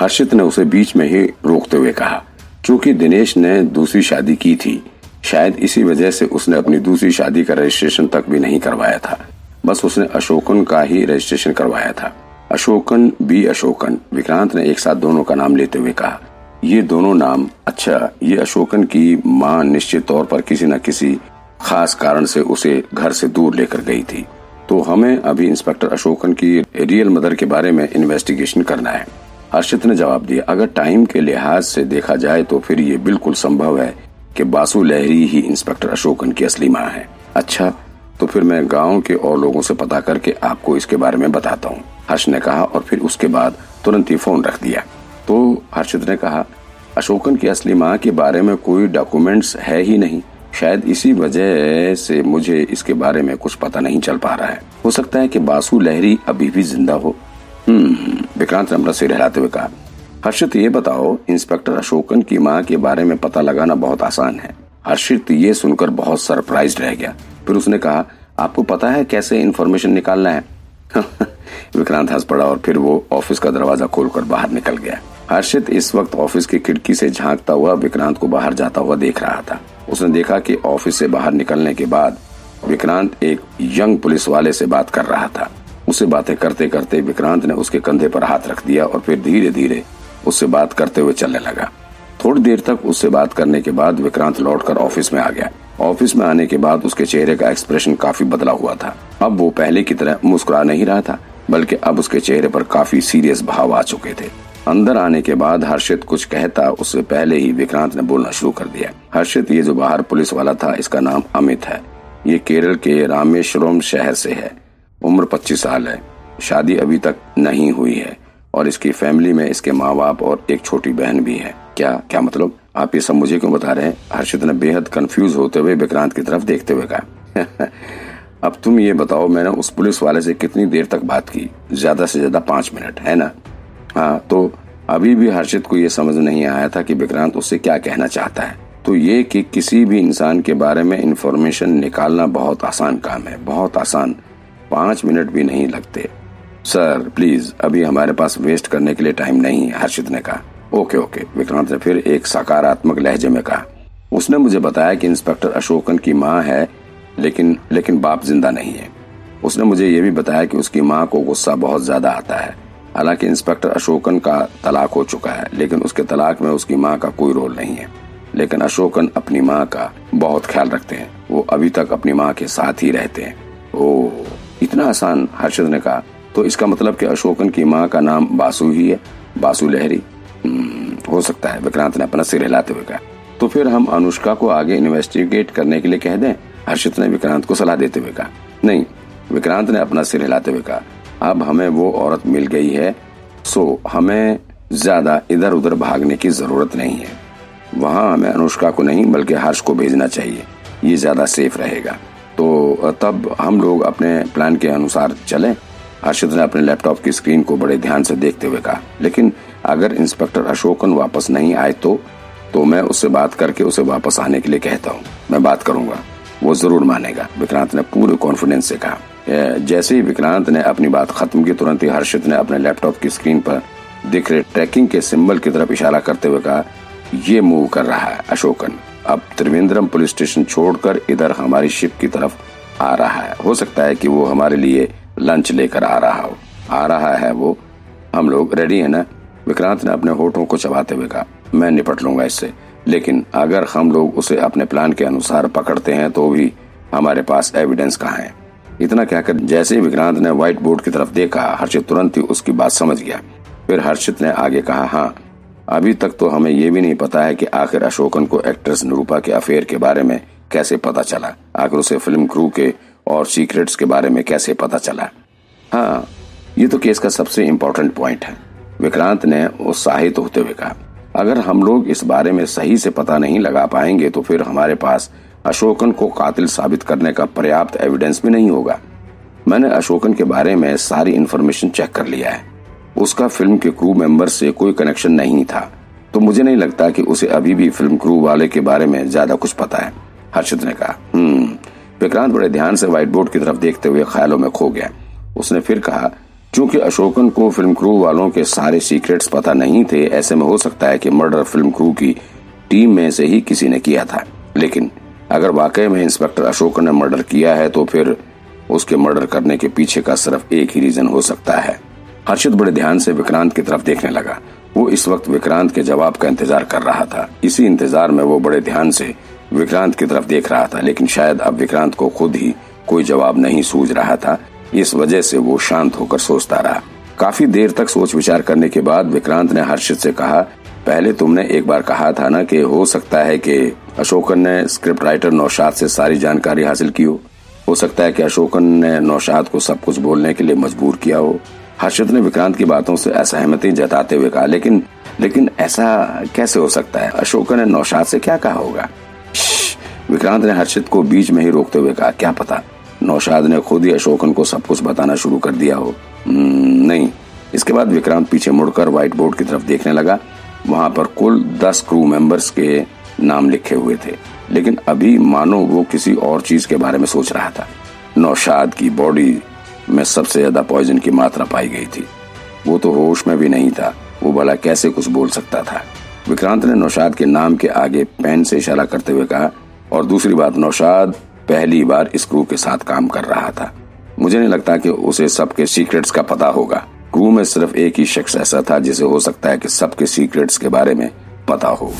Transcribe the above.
हर्षित ने उसे बीच में ही रोकते हुए कहा क्योंकि दिनेश ने दूसरी शादी की थी, शायद इसी वजह से उसने अपनी दूसरी शादी का रजिस्ट्रेशन तक भी नहीं करवाया था। बस उसने अशोकन का ही रजिस्ट्रेशन करवाया था। अशोकन बी अशोकन, विक्रांत ने एक साथ दोनों का नाम लेते हुए कहा, ये दोनों नाम अच्छा ये अशोकन की माँ निश्चित तौर पर किसी न किसी खास कारण से उसे घर से दूर लेकर गई थी। तो हमें अभी इंस्पेक्टर अशोकन की रियल मदर के बारे में इन्वेस्टिगेशन करना है। हर्षित ने जवाब दिया, अगर टाइम के लिहाज से देखा जाए तो फिर ये बिल्कुल संभव है कि बासु लहरी ही इंस्पेक्टर अशोकन की असली माँ है। अच्छा तो फिर मैं गाँव के और लोगों से पता करके आपको इसके बारे में बताता हूँ। हर्ष ने कहा और फिर उसके बाद तुरंत ही फ़ोन रख दिया। तो हर्षित ने कहा, अशोकन की असली माँ के बारे में कोई डॉक्यूमेंट्स है ही नहीं। शायद इसी वजह से मुझे इसके बारे में कुछ पता नहीं चल पा रहा है। हो सकता है कि बासु लहरी अभी भी ज़िंदा हो। हम्म विक्रांत ने अपना सिर हिलाते हुए कहा, हर्षित, ये बताओ, इंस्पेक्टर अशोकन की माँ के बारे में पता लगाना बहुत आसान है। हर्षित, ये सुनकर बहुत सरप्राइज़ रह गया। फिर उसने कहा, आपको पता है कैसे इन्फॉर्मेशन निकालना है? विक्रांत हंस पड़ा और फिर वो ऑफ़िस का दरवाज़ा खोलकर बाहर निकल गया। हर्षित, इस वक्त ऑफ़िस की खिड़की से झांकता हुआ विक्रांत को बाहर जाता हुआ देख रहा था। उसने देखा कि ऑफ़िस से बाहर निकलने के बाद विक्रांत एक यंग पुलिस वाले से बात कर रहा था। उसे बातें करते करते विक्रांत ने उसके कंधे पर हाथ रख दिया और फिर धीरे धीरे उससे बात करते हुए चलने लगा। थोड़ी देर तक उससे बात करने के बाद विक्रांत लौटकर ऑफ़िस में आ गया। ऑफ़िस में आने के बाद उसके चेहरे का एक्सप्रेशन काफ़ी बदला हुआ था। अब वो पहले की तरह मुस्कुरा नहीं रहा था, बल्कि अब उसके चेहरे पर काफ़ी सीरियस भाव आ चुके थे। अंदर आने के बाद हर्षित कुछ कहता उससे पहले ही विक्रांत ने बोलना शुरू कर दिया। हर्षित, ये जो बाहर पुलिस वाला था, इसका नाम अमित है। ये केरल के रामेश्वरम शहर से है। उम्र 25 साल है। शादी अभी तक नहीं हुई है। और इसकी फैमिली में इसके माँ बाप और एक छोटी बहन भी है। क्या क्या मतलब? आप ये सब मुझे क्यों बता रहे हैं? हर्षित ने बेहद कंफ्यूज होते हुए विक्रांत की तरफ़ देखते हुए कहा, अब तुम ये बताओ, मैंने उस पुलिस वाले से कितनी देर तक बात की? ज़्यादा से ज़्यादा पाँच मिनट, है ना? हाँ तो अभी भी हर्षित को ये समझ नहीं आया था कि विक्रांत उससे क्या कहना चाहता है। तो ये कि किसी भी इंसान के बारे में इंफॉर्मेशन निकालना बहुत आसान काम है, बहुत आसान। पाँच मिनट भी नहीं लगते। सर प्लीज़ अभी हमारे पास वेस्ट करने के लिए टाइम नहीं है, हर्षित ने कहा। ओके ओके विक्रांत ने फिर एक सकारात्मक लहजे में कहा। उसने मुझे बताया कि इंस्पेक्टर अशोकन की माँ है, लेकिन लेकिन बाप ज़िंदा नहीं है। उसने मुझे ये भी बताया कि उसकी माँ को गुस्सा बहुत ज़्यादा आता है। हालाँकि इंस्पेक्टर अशोकन का तलाक हो चुका है, लेकिन उसके तलाक में उसकी माँ का कोई रोल नहीं है। लेकिन अशोकन अपनी माँ का बहुत ख्याल रखते हैं। वो अभी तक अपनी माँ के साथ ही रहते हैं। ओ इतना आसान हर्षद ने कहा तो इसका मतलब कि अशोकन की माँ का नाम बासु ही है बासु लहरी। हम्म, हो सकता है विक्रांत ने अपना सिर हिलाते हुए कहा। तो फिर हम अनुष्का को आगे इन्वेस्टिगेट करने के लिए कह दें? हर्षित ने विक्रांत को सलाह देते हुए कहा। नहीं विक्रांत ने अपना सिर हिलाते हुए कहा। अब हमें वो औरत मिल गई है सो हमें ज़्यादा इधर उधर भागने की ज़रूरत नहीं है। वहाँ हमें अनुष्का को नहीं बल्कि हर्ष को भेजना चाहिए। ये ज़्यादा सेफ़ रहेगा। तो तब हम लोग अपने प्लान के अनुसार चलें। हर्षित ने अपने लैपटॉप की स्क्रीन को बड़े ध्यान से देखते हुए कहा, लेकिन अगर इंस्पेक्टर अशोकन वापस नहीं आए तो तो मैं उससे बात करके उसे वापस आने के लिए कहता हूँ। मैं बात करूँगा। वो ज़रूर मानेगा। विक्रांत ने पूरे कॉन्फिडेंस से कहा। जैसे ही विक्रांत ने अपनी बात खत्म की, तुरंत ही हर्षित ने अपने लैपटॉप की स्क्रीन पर दिख रहे ट्रैकिंग के सिंबल की तरफ़ इशारा करते हुए कहा, ये मूव कर रहा है, अशोकन। अब त्रिवेंद्रम पुलिस स्टेशन छोड़कर इधर हमारी शिप की तरफ़ आ रहा है। हो सकता है कि वो हमारे लिए लंच लेकर आ रहा हो। आ रहा है वो। हम लोग रेडी है ना? विक्रांत ने अपने होठों को चबाते हुए कहा, मैं निपट लूँगा इससे। लेकिन अगर हम लोग उसे अपने प्लान के अनुसार पकड़ते हैं तो भी हमारे पास एविडेंस कहाँ है? इतना कहकर जैसे ही विक्रांत ने व्हाइट बोर्ड की तरफ़ देखा, हर्षित तुरंत ही उसकी बात समझ गया। फिर हर्षित ने आगे कहा हाँ अभी तक तो हमें ये भी नहीं पता है कि आखिर अशोकन को एक्ट्रेस निरूपा के अफेयर के बारे में कैसे पता चला। आखिर उसे फ़िल्म क्रू के और सीक्रेट्स के बारे में कैसे पता चला? हाँ ये तो केस का सबसे इम्पोर्टेंट पॉइंट है। विक्रांत ने उत्साहित होते हुए कहा, अगर हम लोग इस बारे में सही से पता नहीं लगा पाएँगे तो फिर हमारे पास अशोकन को कातिल साबित करने का पर्याप्त एविडेंस भी नहीं होगा। मैंने अशोकन के बारे में सारी इन्फॉर्मेशन चेक कर लिया है। उसका फ़िल्म के क्रू मेंबर से कोई कनेक्शन नहीं था। तो मुझे नहीं लगता कि उसे अभी भी फ़िल्म क्रू वाले के बारे में ज़्यादा कुछ पता है, हर्षित ने कहा। हम्म विक्रांत बड़े ध्यान से व्हाइट बोर्ड की तरफ़ देखते हुए ख्यालों में खो गया। उसने फिर कहा, चूँकि अशोकन को फ़िल्म क्रू वालों के सारे सीक्रेट्स पता नहीं थे, ऐसे में हो सकता है कि मर्डर फ़िल्म क्रू की टीम में से ही किसी ने किया था। लेकिन अगर वाकई में इंस्पेक्टर अशोकन ने मर्डर किया है तो फिर उसके मर्डर करने के पीछे का सिर्फ़ एक ही रीजन हो सकता है। हर्षित बड़े ध्यान से विक्रांत की तरफ़ देखने लगा। वो इस वक्त विक्रांत के जवाब का इंतज़ार कर रहा था। इसी इंतज़ार में वो बड़े ध्यान से विक्रांत की तरफ़ देख रहा था, लेकिन शायद अब विक्रांत को खुद ही कोई जवाब नहीं सूझ रहा था। इस वजह से वो शांत होकर सोचता रहा। काफ़ी देर तक सोच विचार करने के बाद विक्रांत ने हर्षित से कहा, पहले तुमने एक बार कहा था ना कि हो सकता है कि अशोकन ने स्क्रिप्ट राइटर नौशाद से सारी जानकारी हासिल की हो। हो सकता है कि अशोकन ने नौशाद को सब कुछ बोलने के लिए मजबूर किया हो। हर्षित ने विक्रांत की बातों से असहमति जताते हुए कहा लेकिन लेकिन ऐसा कैसे हो सकता है? अशोकन ने नौशाद से क्या कहा होगा? विक्रांत ने हर्षित को बीच में ही रोकते हुए कहा क्या पता? नौशाद ने खुद ही अशोकन को सब कुछ बताना शुरू कर दिया हो। हम्म, नहीं। इसके बाद विक्रांत पीछे मुड़कर व्हाइट बोर्ड की तरफ़ देखने लगा। वहाँ पर कुल दस क्रू मेंबर्स के नाम लिखे हुए थे। लेकिन अभी मानो वो किसी और चीज़ के बारे में सोच रहा था। नौशाद की बॉडी में सबसे ज़्यादा पॉइजन की मात्रा पाई गई थी। वो तो होश में भी नहीं था। वो भला कैसे कुछ बोल सकता था? विक्रांत ने नौशाद के नाम के आगे पेन से इशारा करते हुए कहा, और दूसरी बात, नौशाद पहली बार इस क्रू के साथ काम कर रहा था। मुझे नहीं लगता कि उसे सबके सीक्रेट्स का पता होगा। क्रू में सिर्फ़ एक ही शख्स ऐसा था जिसे हो सकता है कि सबके सीक्रेट्स के बारे में पता हो।